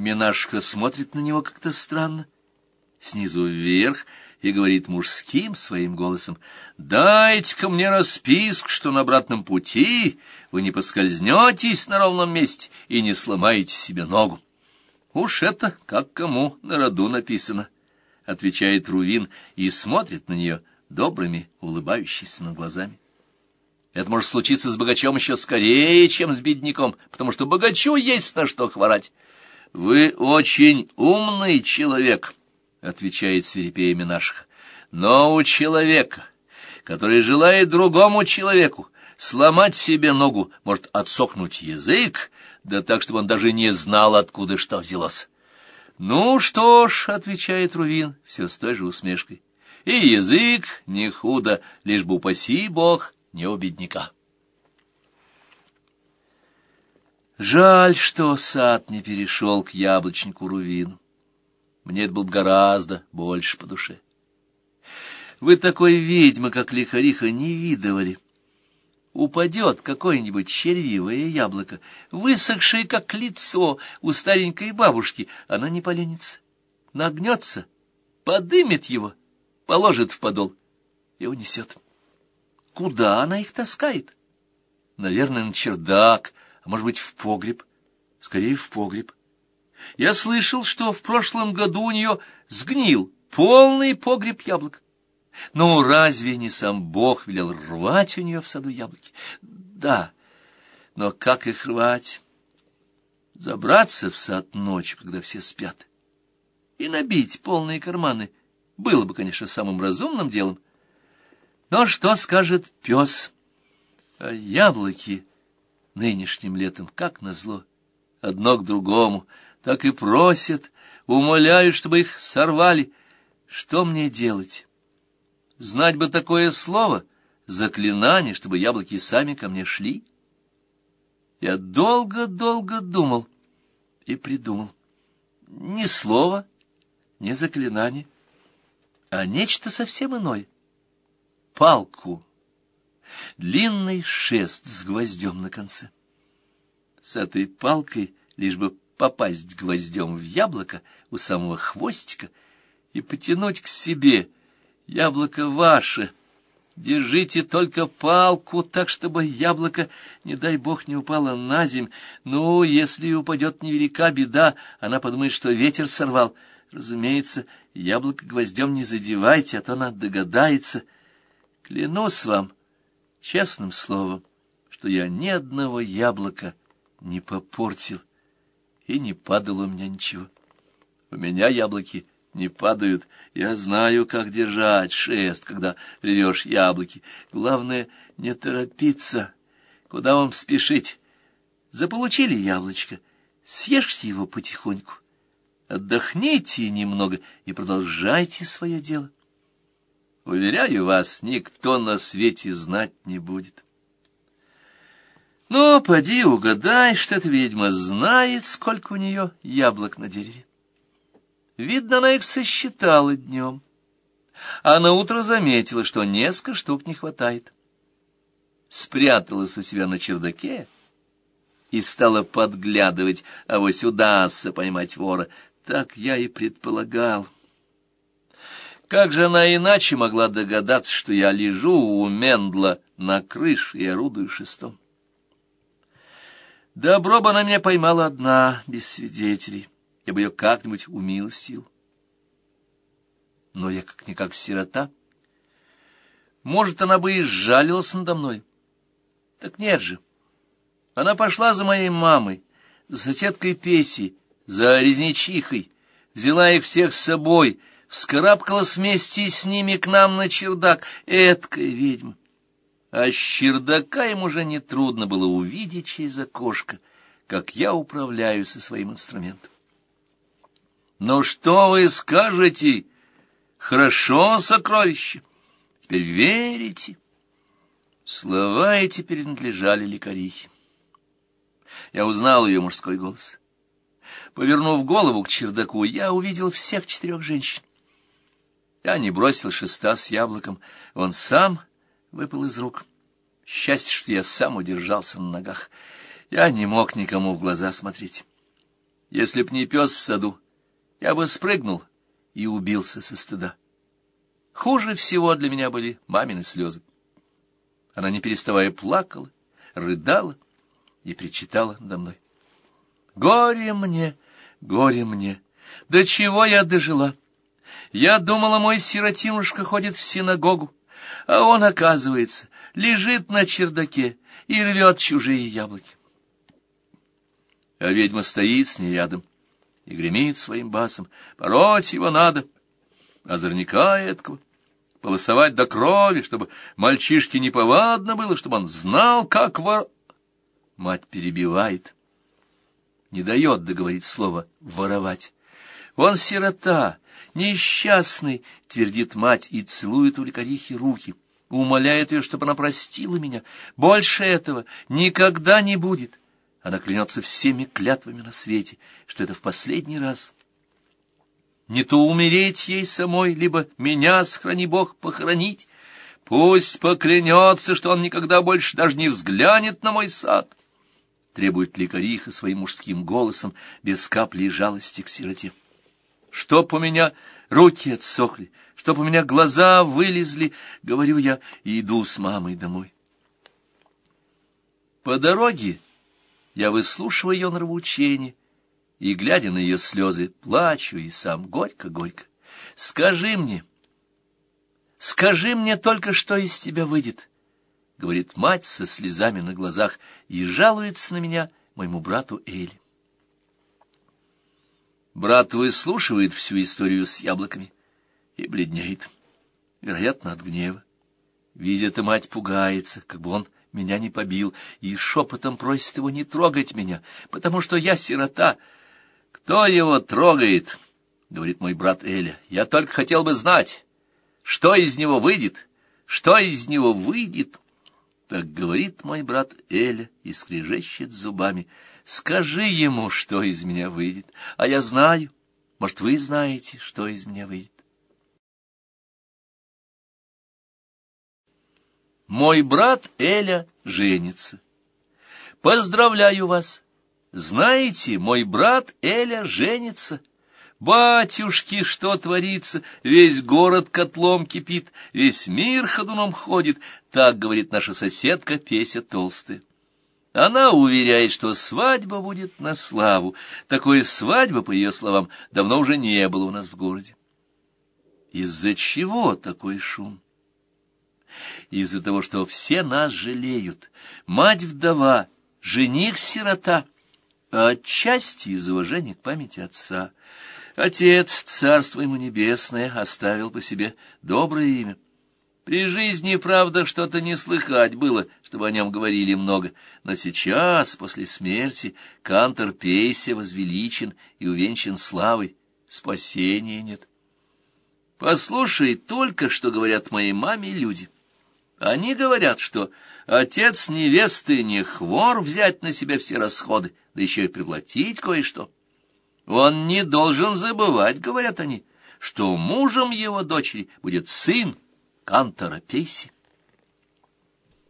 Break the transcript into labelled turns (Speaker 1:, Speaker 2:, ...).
Speaker 1: Минашка смотрит на него как-то странно, снизу вверх, и говорит мужским своим голосом, «Дайте-ка мне расписку, что на обратном пути вы не поскользнетесь на ровном месте и не сломаете себе ногу». «Уж это как кому на роду написано», — отвечает Рувин и смотрит на нее добрыми, улыбающимися глазами. Это может случиться с богачом еще скорее, чем с бедняком, потому что богачу есть на что хворать. — Вы очень умный человек, — отвечает свирепея Минашха. — Но у человека, который желает другому человеку сломать себе ногу, может отсохнуть язык, да так, чтобы он даже не знал, откуда что взялось. — Ну что ж, — отвечает Рувин, все с той же усмешкой, — и язык не худо, лишь бы упаси Бог — не у бедняка. Жаль, что сад не перешел к яблочнику Рувину. Мне это было бы гораздо больше по душе. Вы такой ведьмы, как лихариха, не видывали. Упадет какое-нибудь червивое яблоко, высохшее, как лицо у старенькой бабушки, она не поленится, нагнется, подымет его, положит в подол и унесет. Куда она их таскает? Наверное, на чердак, а может быть, в погреб. Скорее, в погреб. Я слышал, что в прошлом году у нее сгнил полный погреб яблок. Ну, разве не сам Бог велел рвать у нее в саду яблоки? Да, но как их рвать? Забраться в сад ночью, когда все спят, и набить полные карманы было бы, конечно, самым разумным делом, но что скажет пес? А яблоки нынешним летом, как назло, одно к другому, так и просят, умоляют, чтобы их сорвали. Что мне делать? Знать бы такое слово, заклинание, чтобы яблоки сами ко мне шли? Я долго-долго думал и придумал. Ни слова, ни заклинание, а нечто совсем иное палку, длинный шест с гвоздем на конце. С этой палкой, лишь бы попасть гвоздем в яблоко у самого хвостика и потянуть к себе. Яблоко ваше. Держите только палку так, чтобы яблоко, не дай бог, не упало на земь. Ну, если упадет невелика беда, она подумает, что ветер сорвал. Разумеется, яблоко гвоздем не задевайте, а то она догадается — Клянусь вам, честным словом, что я ни одного яблока не попортил, и не падало у меня ничего. У меня яблоки не падают, я знаю, как держать шест, когда рвешь яблоки. Главное, не торопиться. Куда вам спешить? Заполучили яблочко, съешьте его потихоньку. Отдохните немного и продолжайте свое дело. Уверяю вас, никто на свете знать не будет. Но поди угадай, что эта ведьма знает, сколько у нее яблок на дереве. Видно, она их сосчитала днем. А на утро заметила, что несколько штук не хватает. Спряталась у себя на чердаке и стала подглядывать, а вось удастся поймать вора. Так я и предполагал. Как же она иначе могла догадаться, что я лежу у Мендла на крыше и орудую шестом? Добро бы она меня поймала одна, без свидетелей. Я бы ее как-нибудь умилостил. Но я как-никак сирота. Может, она бы и сжалилась надо мной. Так нет же. Она пошла за моей мамой, за соседкой Песи, за резничихой, взяла их всех с собой — вскарабкалась вместе с ними к нам на чердак, эткая ведьма. А с чердака им уже нетрудно было увидеть через окошко, как я управляю со своим инструментом. «Ну что вы скажете? Хорошо, сокровище! Теперь верите?» Слова эти принадлежали лекарихе. Я узнал ее мужской голос. Повернув голову к чердаку, я увидел всех четырех женщин. Я не бросил шеста с яблоком, он сам выпал из рук. Счастье, что я сам удержался на ногах. Я не мог никому в глаза смотреть. Если б не пес в саду, я бы спрыгнул и убился со стыда. Хуже всего для меня были мамины слезы. Она, не переставая, плакала, рыдала и причитала надо мной. Горе мне, горе мне, до чего я дожила? Я думала, мой сиротинушка ходит в синагогу, а он, оказывается, лежит на чердаке и рвет чужие яблоки. А ведьма стоит с ней рядом и гремит своим басом. Пороть его надо, озорника эткого, полосовать до крови, чтобы мальчишке неповадно было, чтобы он знал, как вор... Мать перебивает, не дает договорить слово «воровать». Он сирота, несчастный, — твердит мать и целует у лекарихи руки, умоляет ее, чтобы она простила меня. Больше этого никогда не будет. Она клянется всеми клятвами на свете, что это в последний раз. Не то умереть ей самой, либо меня, сохрани Бог, похоронить. Пусть поклянется, что он никогда больше даже не взглянет на мой сад. Требует лекариха своим мужским голосом, без капли жалости к сироте. Чтоб у меня руки отсохли, чтоб у меня глаза вылезли, говорю я, и иду с мамой домой. По дороге я выслушиваю ее нравоучение, и, глядя на ее слезы, плачу и сам горько-горько. Скажи мне, скажи мне только, что из тебя выйдет, — говорит мать со слезами на глазах и жалуется на меня моему брату Эли. Брат выслушивает всю историю с яблоками и бледнеет, вероятно, от гнева. Видя это, мать пугается, как бы он меня не побил, и шепотом просит его не трогать меня, потому что я сирота. «Кто его трогает?» — говорит мой брат Эля. «Я только хотел бы знать, что из него выйдет, что из него выйдет». Так говорит мой брат Эля и скрежещет зубами — Скажи ему, что из меня выйдет, а я знаю. Может, вы знаете, что из меня выйдет. Мой брат Эля женится. Поздравляю вас. Знаете, мой брат Эля женится. Батюшки, что творится? Весь город котлом кипит, весь мир ходуном ходит. Так говорит наша соседка Песя Толстая. Она уверяет, что свадьба будет на славу. Такой свадьбы, по ее словам, давно уже не было у нас в городе. Из-за чего такой шум? Из-за того, что все нас жалеют. Мать-вдова, жених-сирота, а отчасти из уважения к памяти отца. Отец, царство ему небесное, оставил по себе доброе имя. При жизни, правда, что-то не слыхать было, чтобы о нем говорили много, но сейчас, после смерти, Кантор Пейся возвеличен и увенчан славой, спасения нет. Послушай только, что говорят моей маме люди. Они говорят, что отец невесты не хвор взять на себя все расходы, да еще и приплатить кое-что. Он не должен забывать, говорят они, что мужем его дочери будет сын, Кантора Пейси.